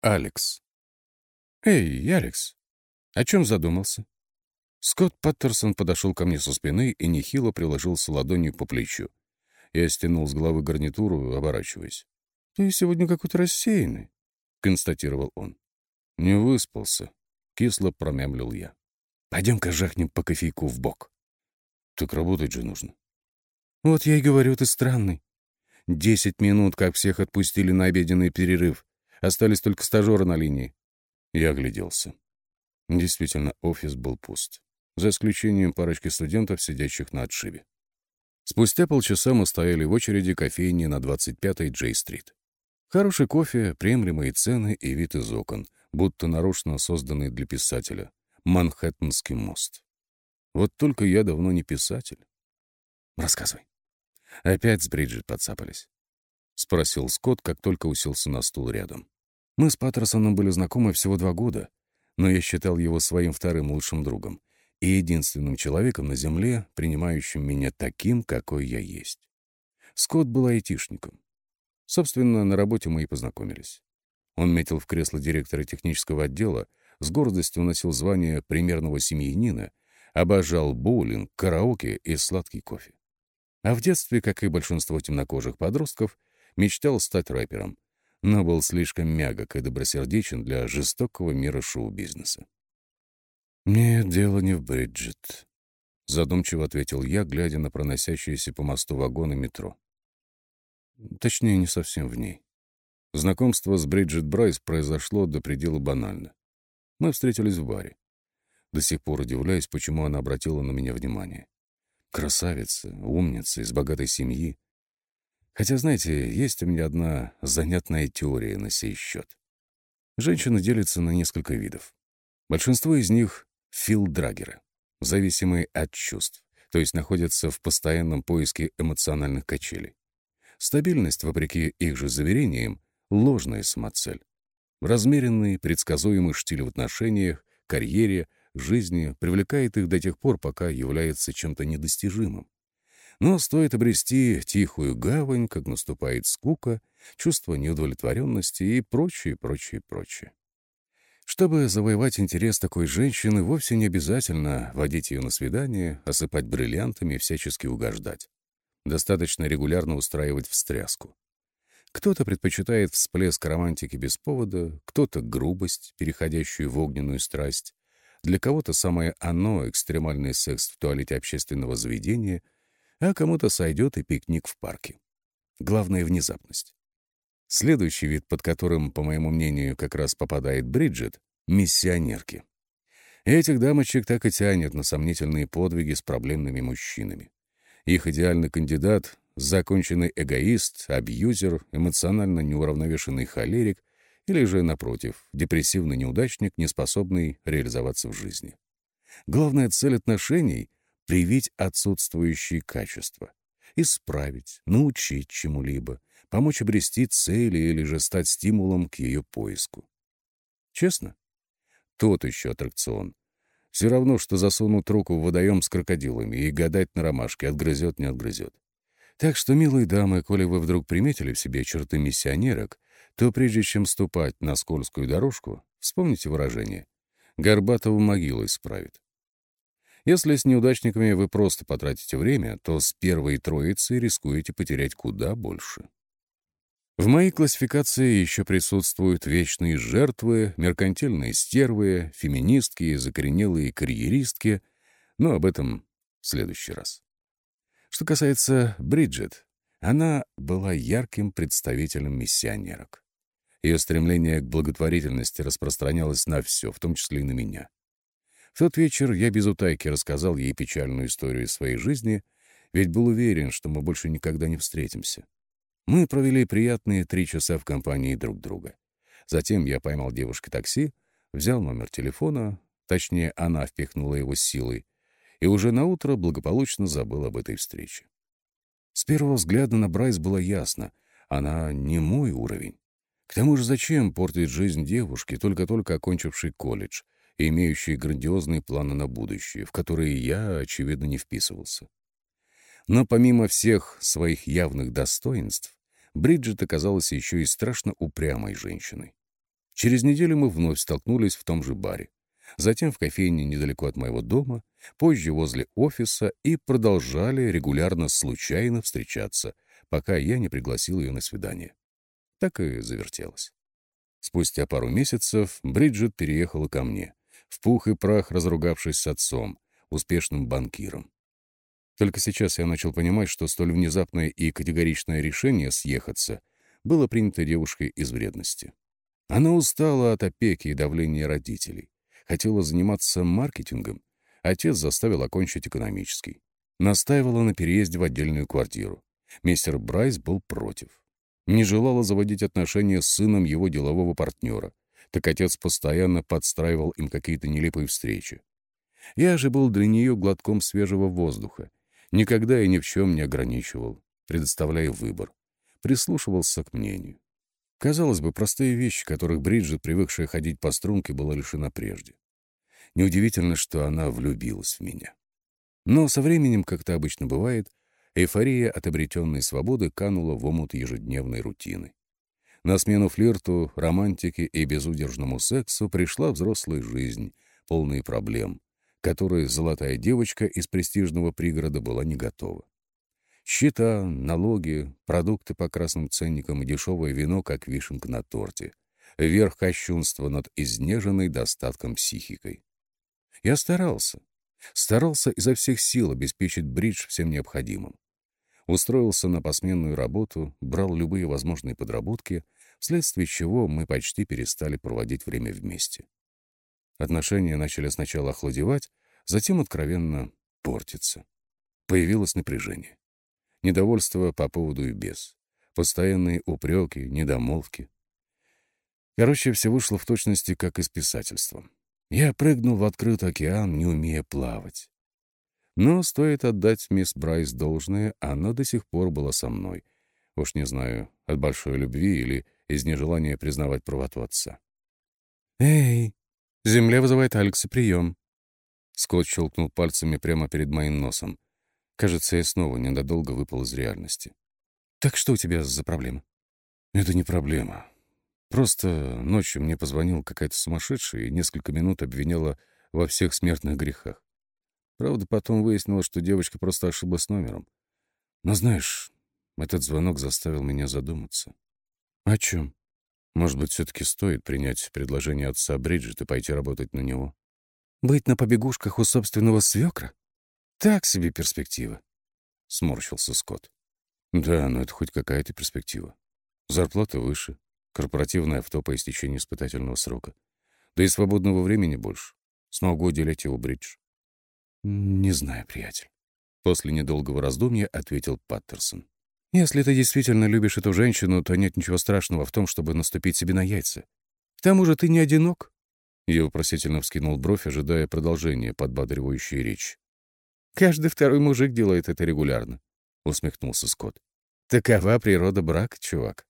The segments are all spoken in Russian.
Алекс. «Эй, Алекс, о чем задумался?» Скотт Паттерсон подошел ко мне со спины и нехило приложился ладонью по плечу. Я стянул с головы гарнитуру, оборачиваясь. «Ты сегодня какой-то рассеянный», — констатировал он. «Не выспался», — кисло промямлил я. «Пойдем-ка жахнем по кофейку в бок». «Так работать же нужно». «Вот я и говорю, ты странный. Десять минут, как всех отпустили на обеденный перерыв. Остались только стажеры на линии». Я огляделся. Действительно, офис был пуст. За исключением парочки студентов, сидящих на отшибе. Спустя полчаса мы стояли в очереди кофейни на 25-й Джей-стрит. Хороший кофе, приемлемые цены и вид из окон, будто нарочно созданный для писателя. Манхэттенский мост. Вот только я давно не писатель. Рассказывай. Опять с Бриджит подцапались. Спросил Скотт, как только уселся на стул рядом. Мы с Паттерсоном были знакомы всего два года, но я считал его своим вторым лучшим другом и единственным человеком на Земле, принимающим меня таким, какой я есть. Скотт был айтишником. Собственно, на работе мы и познакомились. Он метил в кресло директора технического отдела, с гордостью носил звание примерного семьянина, обожал боулинг, караоке и сладкий кофе. А в детстве, как и большинство темнокожих подростков, мечтал стать рэпером, но был слишком мягок и добросердечен для жестокого мира шоу-бизнеса. «Нет, дело не в Бриджит», — задумчиво ответил я, глядя на проносящиеся по мосту вагоны метро. Точнее, не совсем в ней. Знакомство с Бриджит Брайс произошло до предела банально. Мы встретились в баре. До сих пор удивляюсь, почему она обратила на меня внимание. Красавица, умница, из богатой семьи. Хотя, знаете, есть у меня одна занятная теория на сей счет. Женщины делятся на несколько видов. Большинство из них — филдрагеры, зависимые от чувств, то есть находятся в постоянном поиске эмоциональных качелей. Стабильность, вопреки их же заверениям, — ложная самоцель. Размеренный, предсказуемый штиль в отношениях, карьере, жизни привлекает их до тех пор, пока является чем-то недостижимым. Но стоит обрести тихую гавань, как наступает скука, чувство неудовлетворенности и прочее, прочее, прочее. Чтобы завоевать интерес такой женщины, вовсе не обязательно водить ее на свидание, осыпать бриллиантами и всячески угождать. Достаточно регулярно устраивать встряску. Кто-то предпочитает всплеск романтики без повода, кто-то грубость, переходящую в огненную страсть. Для кого-то самое оно — экстремальный секс в туалете общественного заведения, а кому-то сойдет и пикник в парке. Главное — внезапность. Следующий вид, под которым, по моему мнению, как раз попадает Бриджит — миссионерки. Этих дамочек так и тянет на сомнительные подвиги с проблемными мужчинами. Их идеальный кандидат — законченный эгоист, абьюзер, эмоционально неуравновешенный холерик или же, напротив, депрессивный неудачник, не способный реализоваться в жизни. Главная цель отношений — привить отсутствующие качества, исправить, научить чему-либо, помочь обрести цели или же стать стимулом к ее поиску. Честно? Тот еще аттракцион. Все равно, что засунут руку в водоем с крокодилами и гадать на ромашке, отгрызет, не отгрызет. Так что, милые дамы, коли вы вдруг приметили в себе черты миссионерок, то прежде чем ступать на скользкую дорожку, вспомните выражение «Горбатого могилу исправит». Если с неудачниками вы просто потратите время, то с первой троицей рискуете потерять куда больше. В моей классификации еще присутствуют вечные жертвы, меркантильные стервы, феминистки и закоренелые карьеристки, но об этом в следующий раз. Что касается Бриджит, она была ярким представителем миссионерок. Ее стремление к благотворительности распространялось на все, в том числе и на меня. Тот вечер я без утайки рассказал ей печальную историю своей жизни, ведь был уверен, что мы больше никогда не встретимся. Мы провели приятные три часа в компании друг друга. Затем я поймал девушке такси, взял номер телефона, точнее, она впихнула его силой, и уже на утро благополучно забыл об этой встрече. С первого взгляда на Брайс было ясно, она не мой уровень. К тому же зачем портить жизнь девушки, только-только окончившей колледж и имеющей грандиозные планы на будущее, в которые я, очевидно, не вписывался. Но помимо всех своих явных достоинств, Бриджит оказалась еще и страшно упрямой женщиной. Через неделю мы вновь столкнулись в том же баре. Затем в кофейне недалеко от моего дома, позже возле офиса и продолжали регулярно случайно встречаться, пока я не пригласил ее на свидание. Так и завертелось. Спустя пару месяцев Бриджит переехала ко мне, в пух и прах разругавшись с отцом, успешным банкиром. Только сейчас я начал понимать, что столь внезапное и категоричное решение съехаться было принято девушкой из вредности. Она устала от опеки и давления родителей. Хотела заниматься маркетингом. Отец заставил окончить экономический. Настаивала на переезде в отдельную квартиру. Мистер Брайс был против. Не желала заводить отношения с сыном его делового партнера. Так отец постоянно подстраивал им какие-то нелепые встречи. Я же был для нее глотком свежего воздуха. Никогда и ни в чем не ограничивал, предоставляя выбор. Прислушивался к мнению. Казалось бы, простые вещи, которых Бриджит, привыкшая ходить по струнке, была лишена прежде. Неудивительно, что она влюбилась в меня. Но со временем, как то обычно бывает, эйфория от обретенной свободы канула в омут ежедневной рутины. На смену флирту, романтике и безудержному сексу пришла взрослая жизнь, полная проблем, которой золотая девочка из престижного пригорода была не готова. Счета, налоги, продукты по красным ценникам и дешевое вино, как вишенка на торте. Верх кощунства над изнеженной достатком психикой. Я старался. Старался изо всех сил обеспечить бридж всем необходимым. Устроился на посменную работу, брал любые возможные подработки, вследствие чего мы почти перестали проводить время вместе. Отношения начали сначала охладевать, затем откровенно портиться. Появилось напряжение. Недовольство по поводу и без. Постоянные упреки, недомолвки. Короче, все вышло в точности, как из писательства. Я прыгнул в открытый океан, не умея плавать. Но стоит отдать мисс Брайс должное, она до сих пор была со мной. Уж не знаю, от большой любви или из нежелания признавать правоту отца. «Эй, земля вызывает Алекса прием!» Скотт щелкнул пальцами прямо перед моим носом. Кажется, я снова ненадолго выпал из реальности. «Так что у тебя за проблема?» «Это не проблема. Просто ночью мне позвонил какая-то сумасшедшая и несколько минут обвиняла во всех смертных грехах. Правда, потом выяснилось, что девочка просто ошиблась номером. Но знаешь, этот звонок заставил меня задуматься. О чем? Может быть, все-таки стоит принять предложение отца Бриджит и пойти работать на него? Быть на побегушках у собственного свекра? Так себе перспектива. Сморщился Скотт. Да, но это хоть какая-то перспектива. Зарплата выше, корпоративное авто по истечении испытательного срока. Да и свободного времени больше. Смогу уделять его бридж. Не знаю, приятель. После недолгого раздумья ответил Паттерсон. Если ты действительно любишь эту женщину, то нет ничего страшного в том, чтобы наступить себе на яйца. К тому же ты не одинок. Я вопросительно вскинул бровь, ожидая продолжения подбадривающей речи. Каждый второй мужик делает это регулярно, — усмехнулся Скотт. Такова природа брака, чувак.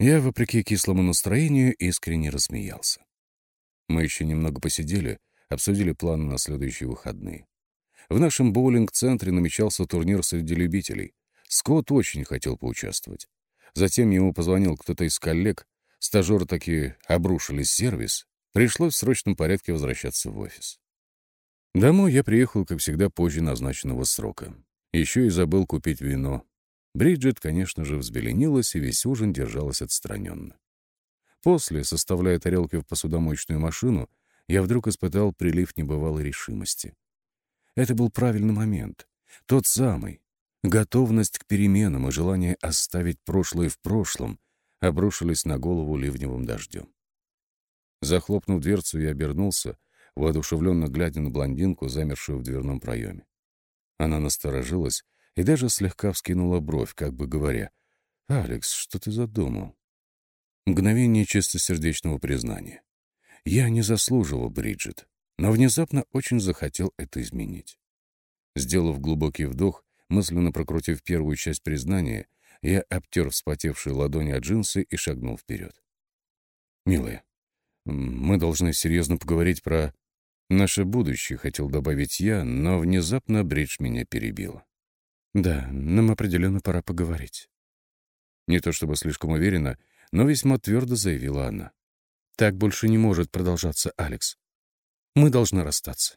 Я, вопреки кислому настроению, искренне рассмеялся. Мы еще немного посидели, обсудили планы на следующие выходные. В нашем боулинг-центре намечался турнир среди любителей. Скотт очень хотел поучаствовать. Затем ему позвонил кто-то из коллег, стажеры таки обрушили сервис, пришлось в срочном порядке возвращаться в офис. Домой я приехал, как всегда, позже назначенного срока. Еще и забыл купить вино. Бриджит, конечно же, взбеленилась и весь ужин держалась отстраненно. После, составляя тарелки в посудомоечную машину, я вдруг испытал прилив небывалой решимости. Это был правильный момент, тот самый. Готовность к переменам и желание оставить прошлое в прошлом обрушились на голову ливневым дождем. Захлопнув дверцу, я обернулся воодушевленно глядя на блондинку, замершую в дверном проеме. Она насторожилась и даже слегка вскинула бровь, как бы говоря, «Алекс, что ты задумал?» Мгновение чистосердечного признания. Я не заслуживал Бриджит, но внезапно очень захотел это изменить. Сделав глубокий вдох, мысленно прокрутив первую часть признания, я обтер вспотевшие ладони от джинсы и шагнул вперед. «Милая, мы должны серьезно поговорить про...» Наше будущее, хотел добавить я, но внезапно Бридж меня перебила. Да, нам определенно пора поговорить. Не то чтобы слишком уверенно, но весьма твердо заявила она. Так больше не может продолжаться, Алекс. Мы должны расстаться.